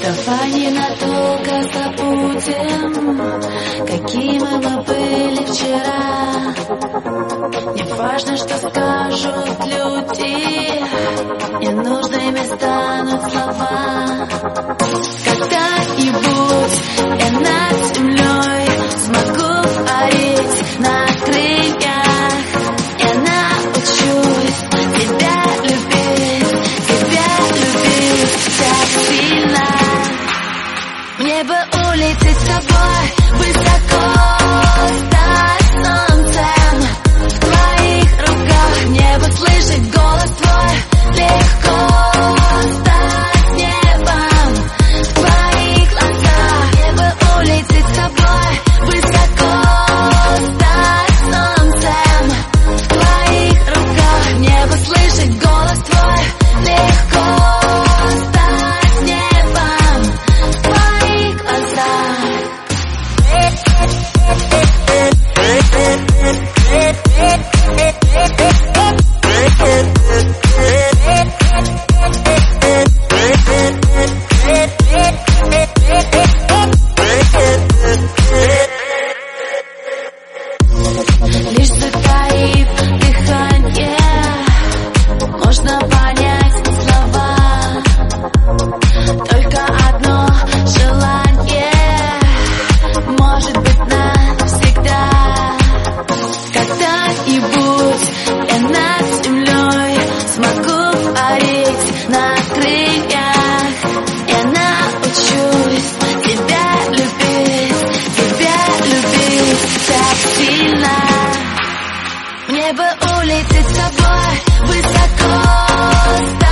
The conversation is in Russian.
Давай ненадолго забудем, какими мы были вчера. Важно, что скажут люди, ненужными станут слова. Когда-нибудь я над землей смогу парить на крыльях. Я научусь тебя любить, тебя любить так сильно. Мне бы улететь с тобой высоко, сильно мне бы улететь с тобой высоко,